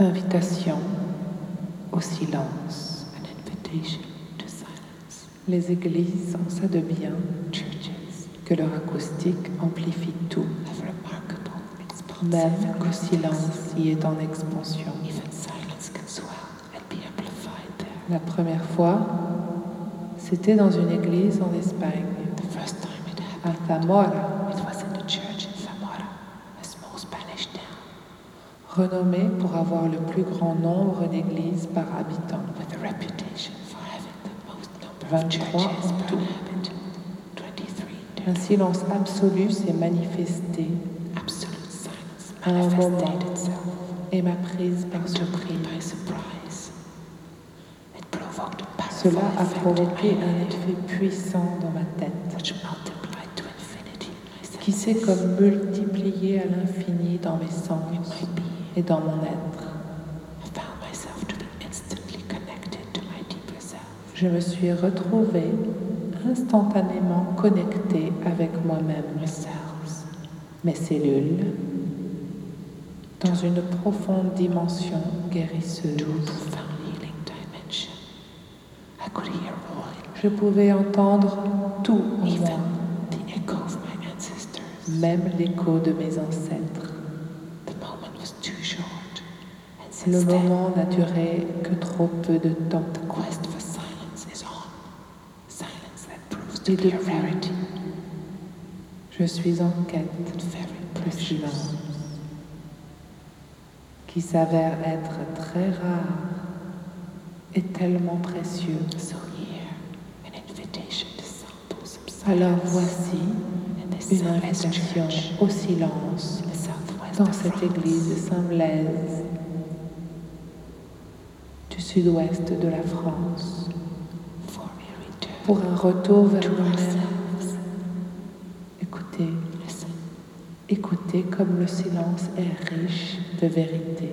Invitation au silence. An invitation to silence. Les églises ont ça de bien Churches que leur acoustique amplifie tout, même responsive qu'au silence y est en expansion. Even silence can swell and be amplified there. La première fois, c'était dans une église en Espagne, The first time it à Zamora, renommée pour avoir le plus grand nombre d'églises par habitant. with a reputation for having the most number of 23 churches en per tout. inhabitant. 23 Un silence absolu s'est manifesté à un moment et m'a prise par surprise. Cela a provoqué un effet puissant dans ma tête, qui s'est comme multiplié à l'infini dans mes sens. Et dans mon être. Je me suis retrouvée instantanément connectée avec moi-même, mes cellules, dans une profonde dimension guérisseuse. Je pouvais entendre tout en moi, même l'écho de mes ancêtres. The moment was too short, and Le moment n'a duré que trop peu de temps. the quest for silence is on. Silence that proves to Et be a depuis, rarity je suis en quête de precious. silence, qui s'avère être très rare et tellement précieux. So here, an invitation to sample some silence Alors voici une invitation au silence dans cette église de Saint-Blaise sud-ouest de la France. Pour un retour vers nous-mêmes. Écoutez, écoutez comme le silence est riche de vérité.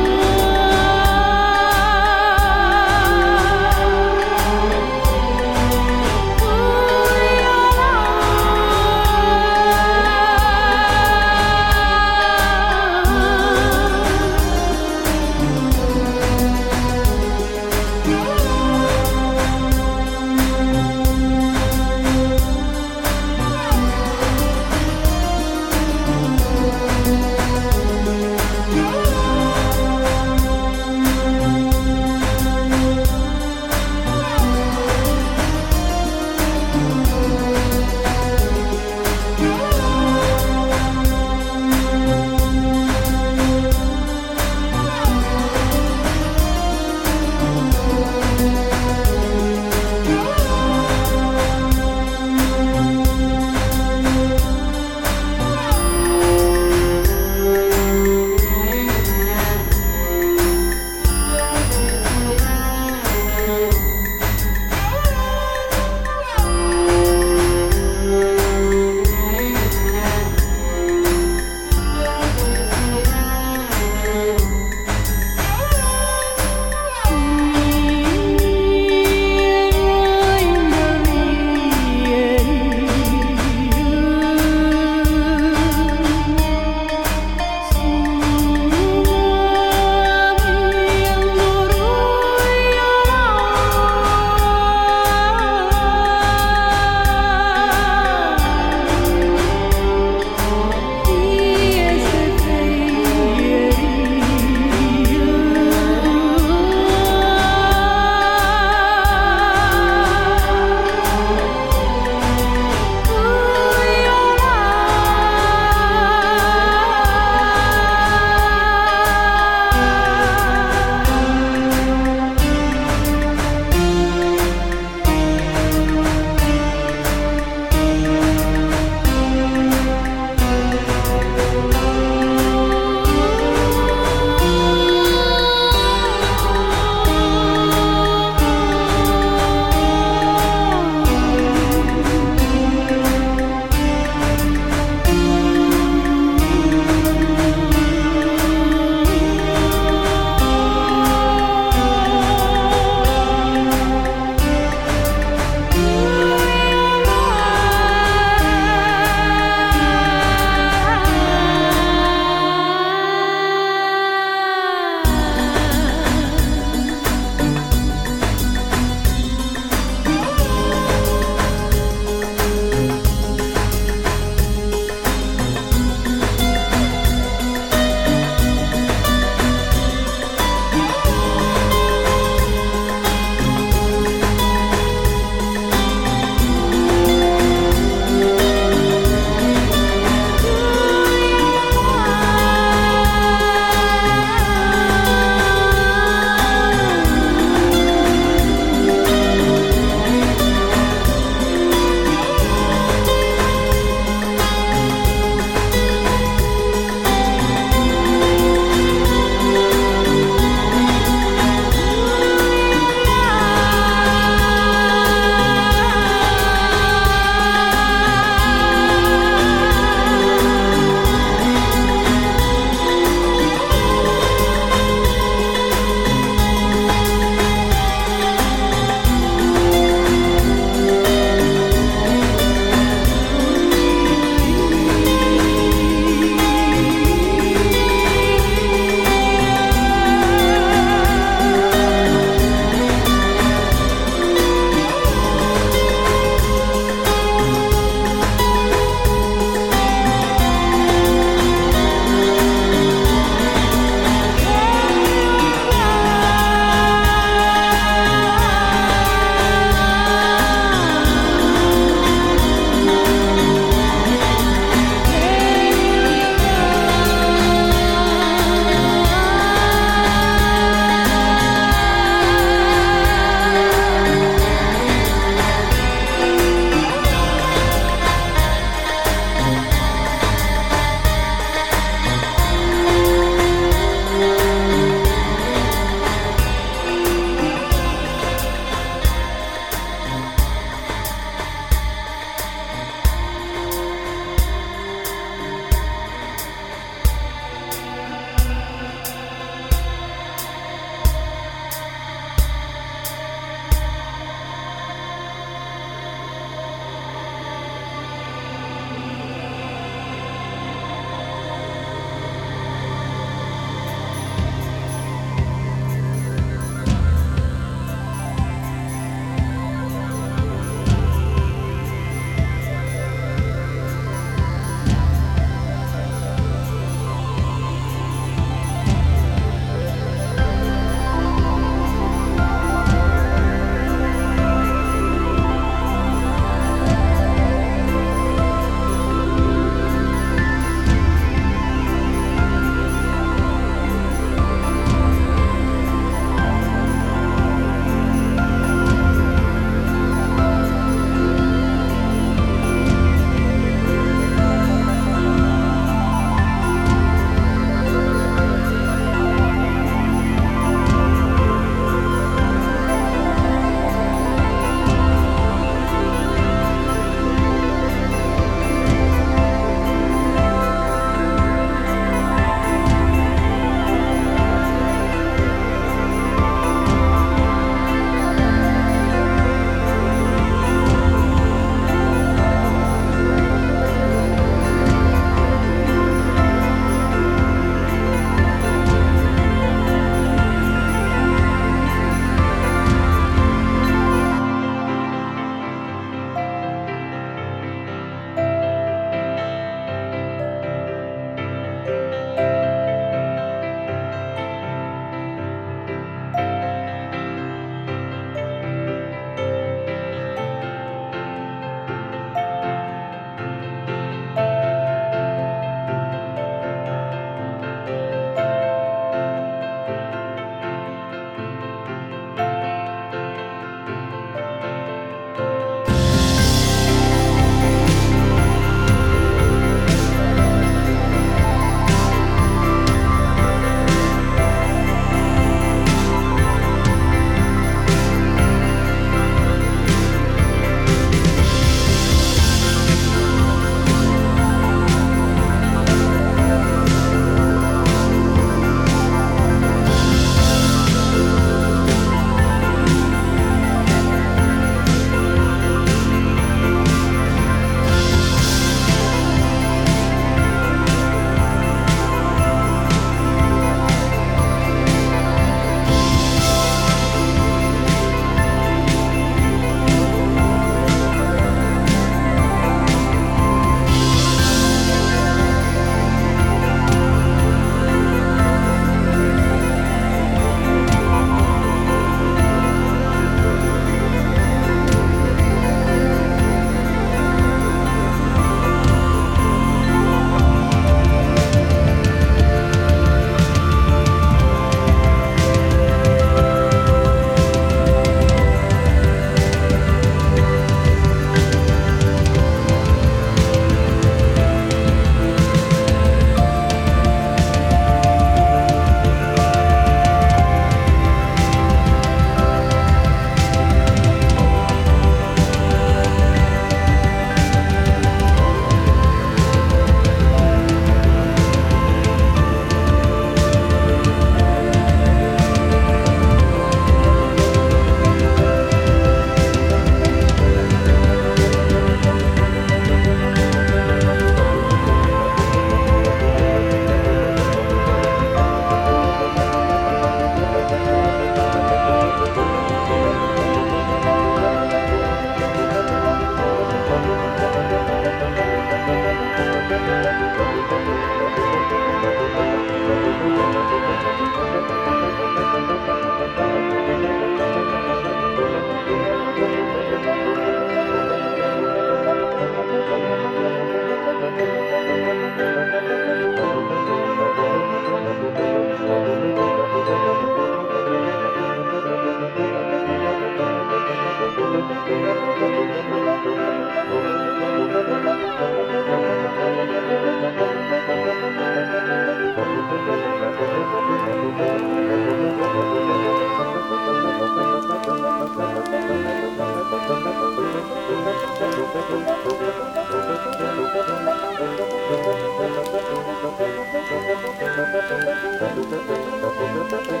Da-da-da-da-da.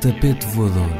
Tapete voador.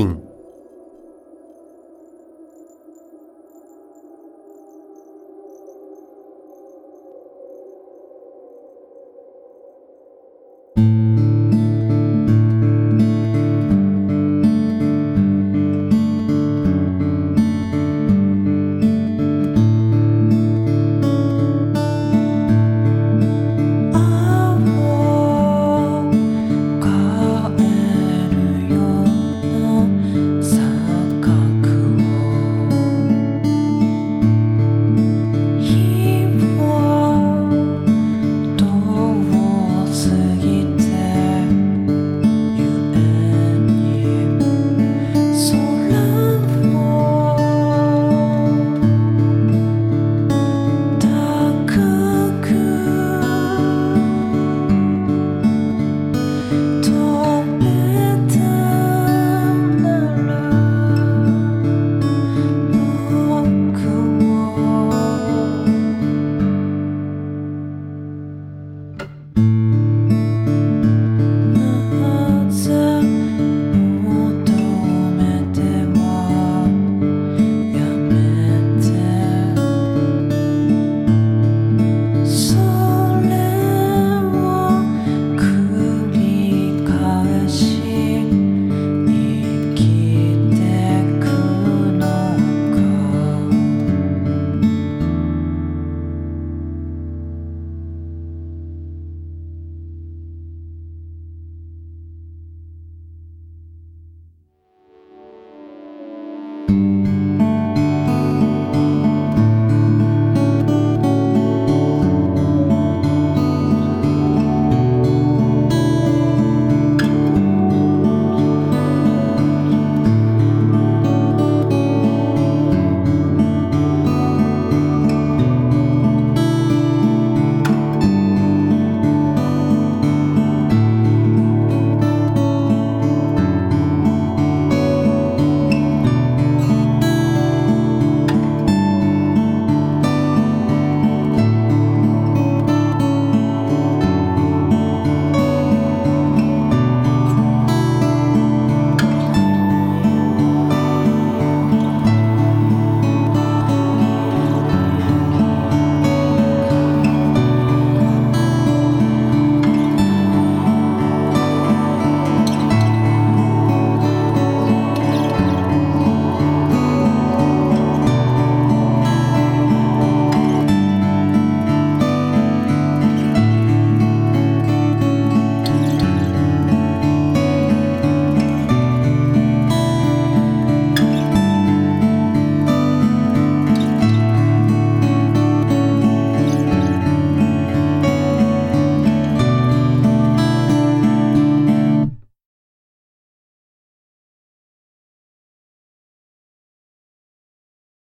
Sim.